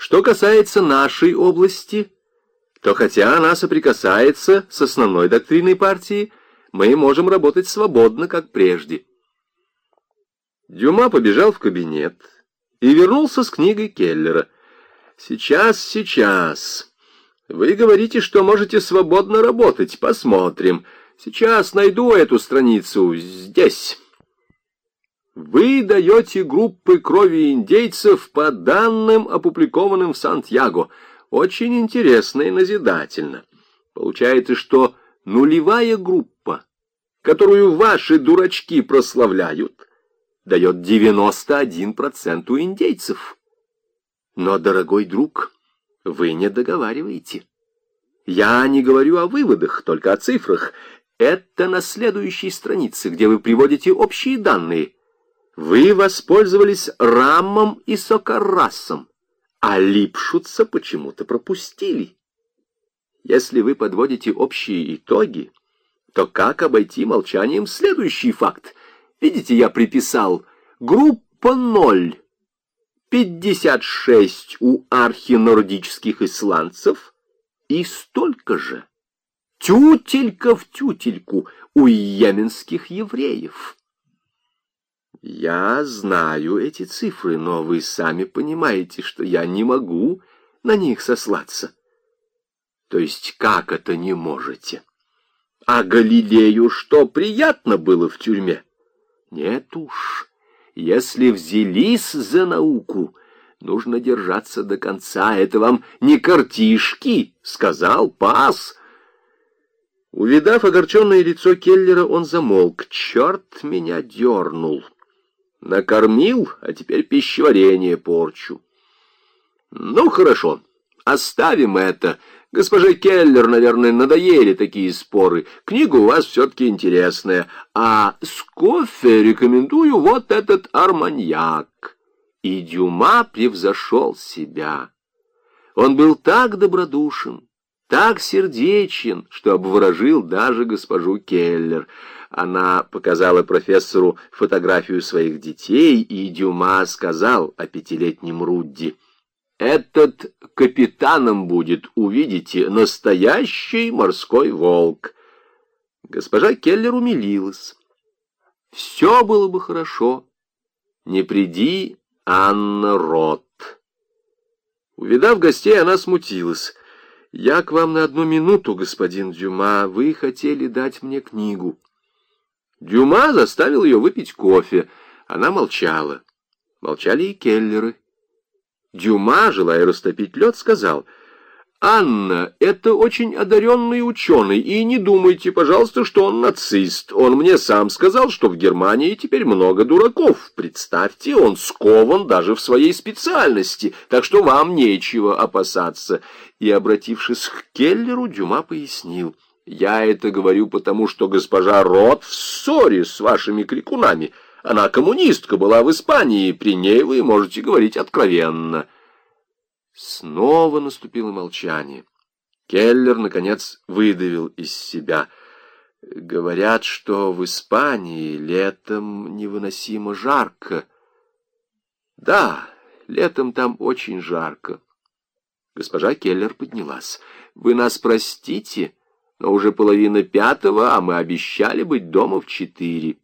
Что касается нашей области, то хотя она соприкасается с основной доктриной партии, мы можем работать свободно, как прежде. Дюма побежал в кабинет и вернулся с книгой Келлера. «Сейчас, сейчас. Вы говорите, что можете свободно работать. Посмотрим. Сейчас найду эту страницу. Здесь». Вы даете группы крови индейцев по данным, опубликованным в Сантьяго. Очень интересно и назидательно. Получается, что нулевая группа, которую ваши дурачки прославляют, дает 91% у индейцев. Но, дорогой друг, вы не договариваете. Я не говорю о выводах, только о цифрах. Это на следующей странице, где вы приводите общие данные. Вы воспользовались Раммом и Сокарасом, а Липшутца почему-то пропустили. Если вы подводите общие итоги, то как обойти молчанием следующий факт? Видите, я приписал группа 0, 56 у архинордических исландцев и столько же, тютелька в тютельку у йеменских евреев. Я знаю эти цифры, но вы сами понимаете, что я не могу на них сослаться. То есть как это не можете? А Галилею что, приятно было в тюрьме? Нет уж, если взялись за науку, нужно держаться до конца. Это вам не картишки, сказал пас. Увидав огорченное лицо Келлера, он замолк. Черт меня дернул. Накормил, а теперь пищеварение порчу. Ну, хорошо, оставим это. Госпоже Келлер, наверное, надоели такие споры. Книга у вас все-таки интересная. А с кофе рекомендую вот этот арманьяк. И Дюма превзошел себя. Он был так добродушен, так сердечен, что обворожил даже госпожу Келлер — она показала профессору фотографию своих детей, и Дюма сказал о пятилетнем Рудди. «Этот капитаном будет, увидите, настоящий морской волк». Госпожа Келлер умилилась. «Все было бы хорошо. Не приди, Анна Рот». Увидав гостей, она смутилась. «Я к вам на одну минуту, господин Дюма. Вы хотели дать мне книгу». Дюма заставил ее выпить кофе. Она молчала. Молчали и келлеры. Дюма, желая растопить лед, сказал, «Анна, это очень одаренный ученый, и не думайте, пожалуйста, что он нацист. Он мне сам сказал, что в Германии теперь много дураков. Представьте, он скован даже в своей специальности, так что вам нечего опасаться». И, обратившись к Келлеру, Дюма пояснил, — я это говорю потому, что госпожа Рот в ссоре с вашими крикунами. Она коммунистка, была в Испании, при ней вы можете говорить откровенно. Снова наступило молчание. Келлер, наконец, выдавил из себя. Говорят, что в Испании летом невыносимо жарко. Да, летом там очень жарко. Госпожа Келлер поднялась. Вы нас простите, — но уже половина пятого, а мы обещали быть дома в четыре.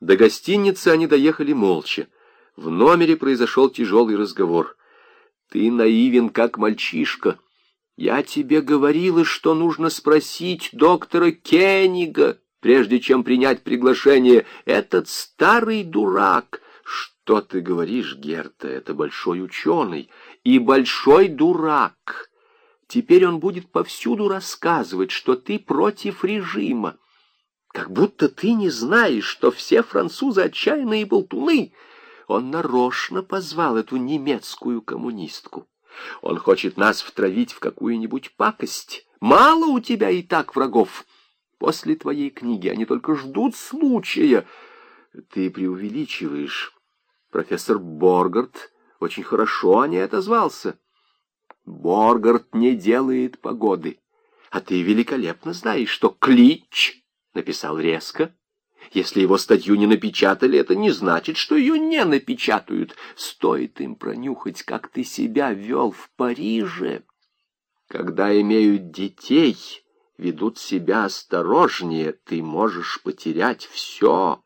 До гостиницы они доехали молча. В номере произошел тяжелый разговор. «Ты наивен, как мальчишка. Я тебе говорила, что нужно спросить доктора Кеннига, прежде чем принять приглашение. Этот старый дурак...» «Что ты говоришь, Герта? Это большой ученый и большой дурак». Теперь он будет повсюду рассказывать, что ты против режима. Как будто ты не знаешь, что все французы отчаянные болтуны. Он нарочно позвал эту немецкую коммунистку. Он хочет нас втравить в какую-нибудь пакость. Мало у тебя и так врагов. После твоей книги они только ждут случая. Ты преувеличиваешь. Профессор Боргард очень хорошо о ней отозвался. Боргард не делает погоды. А ты великолепно знаешь, что Клич написал резко, Если его статью не напечатали, это не значит, что ее не напечатают. Стоит им пронюхать, как ты себя вел в Париже. Когда имеют детей, ведут себя осторожнее, ты можешь потерять все.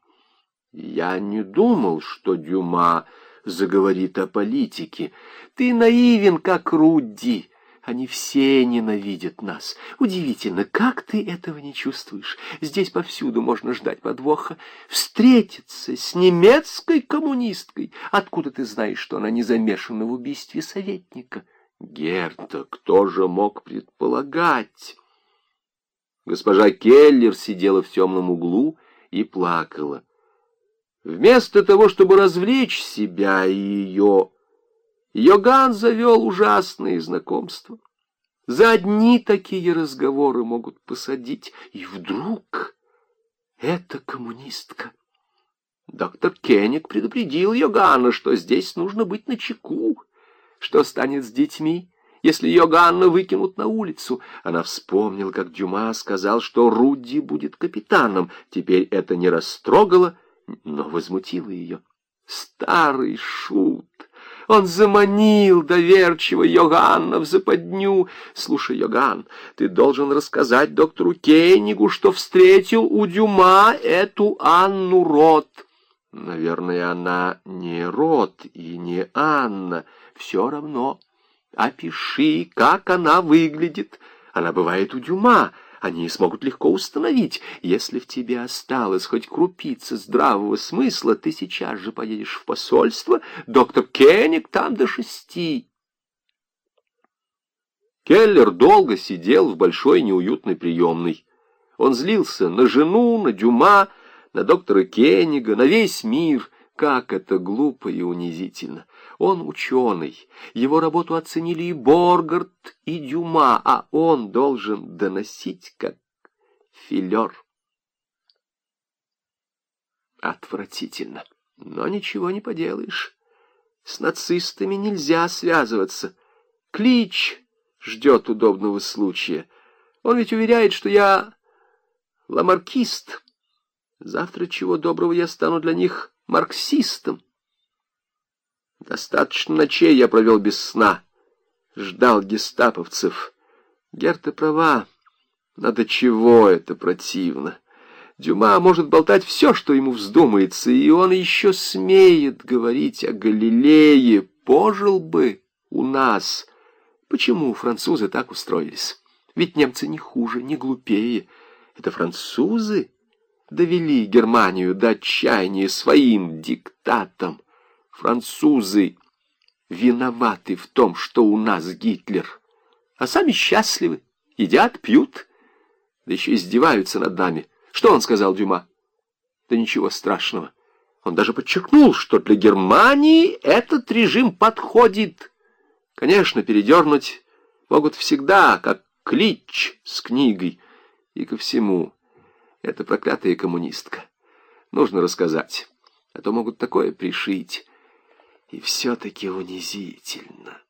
Я не думал, что Дюма заговорит о политике. Ты наивен, как Рудди. Они все ненавидят нас. Удивительно, как ты этого не чувствуешь? Здесь повсюду можно ждать подвоха. Встретиться с немецкой коммунисткой. Откуда ты знаешь, что она не замешана в убийстве советника? Герта, кто же мог предполагать? Госпожа Келлер сидела в темном углу и плакала. Вместо того, чтобы развлечь себя и ее, Йоган завел ужасные знакомства. За одни такие разговоры могут посадить. И вдруг это коммунистка. Доктор Кенник предупредил Йогана, что здесь нужно быть начеку. Что станет с детьми, если Йоганна выкинут на улицу? Она вспомнила, как Дюма сказал, что Рудди будет капитаном. Теперь это не растрогало, но возмутило ее. Старый шут! Он заманил доверчиво Йоганна в западню. Слушай, Йоган, ты должен рассказать доктору Кейнигу, что встретил у Дюма эту Анну Рот. Наверное, она не Рот и не Анна. Все равно. Опиши, как она выглядит. Она бывает у Дюма они смогут легко установить. Если в тебе осталось хоть крупица здравого смысла, ты сейчас же поедешь в посольство, доктор Кенник там до шести. Келлер долго сидел в большой неуютной приемной. Он злился на жену, на Дюма, на доктора Кеннига, на весь мир. Как это глупо и унизительно. Он ученый, его работу оценили и Боргард, и Дюма, а он должен доносить как филер. Отвратительно, но ничего не поделаешь. С нацистами нельзя связываться. Клич ждет удобного случая. Он ведь уверяет, что я ламаркист. Завтра чего доброго я стану для них марксистом. Достаточно ночей я провел без сна. Ждал гестаповцев. Герта права. Надо чего это противно. Дюма может болтать все, что ему вздумается, и он еще смеет говорить о Галилее. Пожил бы у нас. Почему французы так устроились? Ведь немцы не хуже, не глупее. Это французы довели Германию до отчаяния своим диктатом. Французы виноваты в том, что у нас Гитлер, а сами счастливы, едят, пьют, да еще издеваются над нами. Что он сказал Дюма? Да ничего страшного. Он даже подчеркнул, что для Германии этот режим подходит. Конечно, передернуть могут всегда, как клич с книгой. И ко всему, это проклятая коммунистка. Нужно рассказать, а то могут такое пришить. И все-таки унизительно.